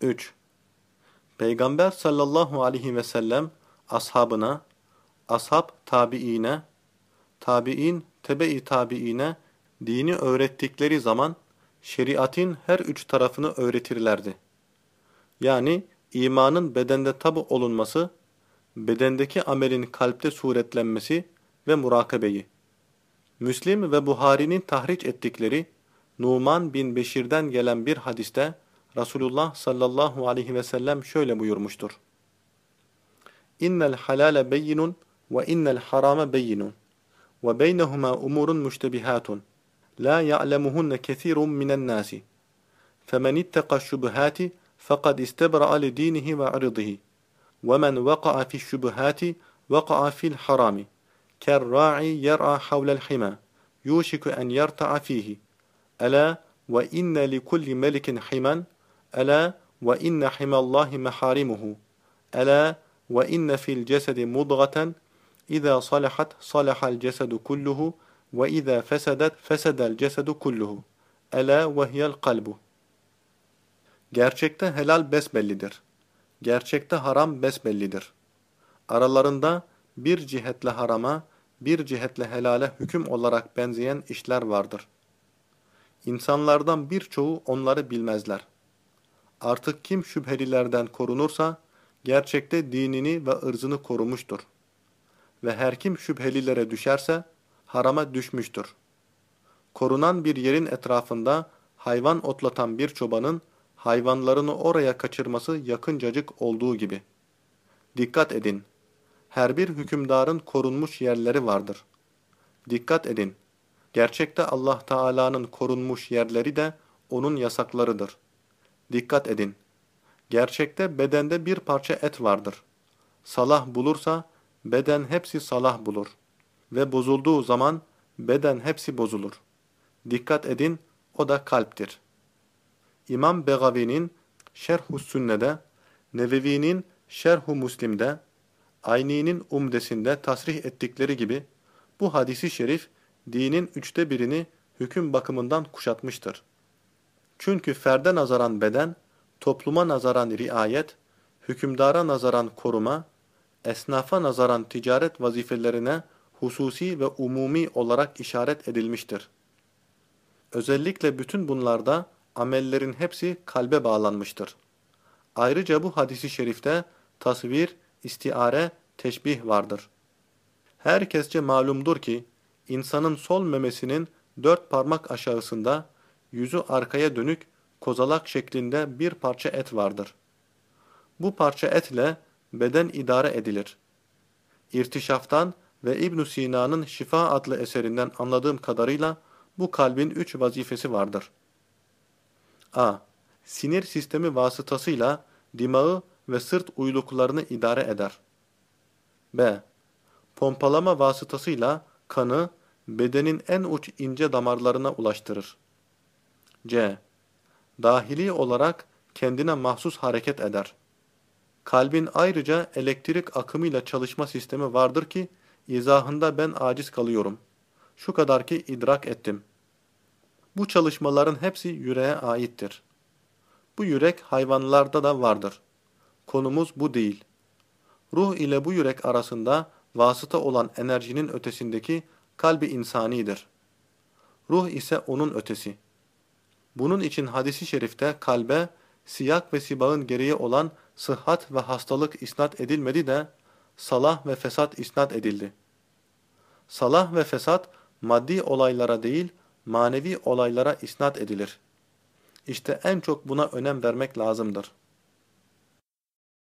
3. Peygamber sallallahu aleyhi ve sellem ashabına, ashab tabiine, tabiin tebe-i tabiine dini öğrettikleri zaman şeriatin her üç tarafını öğretirlerdi. Yani imanın bedende tabu olunması, bedendeki amelin kalpte suretlenmesi ve murakabeyi. Müslim ve Buhari'nin tahriç ettikleri Numan bin Beşir'den gelen bir hadiste Resulullah sallallahu aleyhi ve sellem şöyle buyurmuştur. İnnel halale beyinun ve innel harame beyinun ve beynehuma umurun müştebihatun la ya'lemuhunne kesirun minen nasi. Femen itteka şubuhati fekad istebra'a li dinihi ve irdihi. Ve men vaka'a fi şubuhati vaka'a fil harami. Kerra'i yer'a havlel hima. Yuşiku en yerta'a fihi. Ela ve inne li kulli melikin himan. Ela ve inne himallahi meharimuhu. Ela ve inne fil cesedi mudgaten. İza salahat salahal cesedu kulluhu ve izâ fesedet fesedel cesedu kulluhu. Ela ve hiyel kalbu. Gerçekte helal besbellidir. Gerçekte haram besbellidir. Aralarında bir cihetle harama, bir cihetle helale hüküm olarak benzeyen işler vardır. İnsanlardan birçoğu onları bilmezler. Artık kim şüphelilerden korunursa, gerçekte dinini ve ırzını korumuştur. Ve her kim şüphelilere düşerse, harama düşmüştür. Korunan bir yerin etrafında hayvan otlatan bir çobanın hayvanlarını oraya kaçırması yakıncacık olduğu gibi. Dikkat edin. Her bir hükümdarın korunmuş yerleri vardır. Dikkat edin. Gerçekte Allah Teala'nın korunmuş yerleri de onun yasaklarıdır. Dikkat edin. Gerçekte bedende bir parça et vardır. Salah bulursa beden hepsi salah bulur ve bozulduğu zaman beden hepsi bozulur. Dikkat edin, o da kalptir. İmam Begavi'nin Şerh-u Sünne'de, Nevevi'nin Şerh-u Müslim'de, Ayni'nin Umdesinde tasrih ettikleri gibi, bu hadisi şerif, dinin üçte birini hüküm bakımından kuşatmıştır. Çünkü ferde nazaran beden, topluma nazaran riayet, hükümdara nazaran koruma, esnafa nazaran ticaret vazifelerine hususi ve umumi olarak işaret edilmiştir. Özellikle bütün bunlarda amellerin hepsi kalbe bağlanmıştır. Ayrıca bu hadisi şerifte tasvir, istiare, teşbih vardır. Herkesçe malumdur ki, insanın sol memesinin dört parmak aşağısında, yüzü arkaya dönük, kozalak şeklinde bir parça et vardır. Bu parça etle beden idare edilir. İrtişaftan ve İbn Sina'nın Şifa adlı eserinden anladığım kadarıyla bu kalbin üç vazifesi vardır. a. Sinir sistemi vasıtasıyla dimağı ve sırt uyluklarını idare eder. b. Pompalama vasıtasıyla kanı bedenin en uç ince damarlarına ulaştırır. C. Dahili olarak kendine mahsus hareket eder. Kalbin ayrıca elektrik akımıyla çalışma sistemi vardır ki, İzahında ben aciz kalıyorum. Şu kadar ki idrak ettim. Bu çalışmaların hepsi yüreğe aittir. Bu yürek hayvanlarda da vardır. Konumuz bu değil. Ruh ile bu yürek arasında vasıta olan enerjinin ötesindeki kalbi insanidir. Ruh ise onun ötesi. Bunun için hadisi şerifte kalbe, siyak ve sibağın gereği olan sıhhat ve hastalık isnat edilmedi de, salah ve fesat isnat edildi. Salah ve fesat maddi olaylara değil, manevi olaylara isnat edilir. İşte en çok buna önem vermek lazımdır.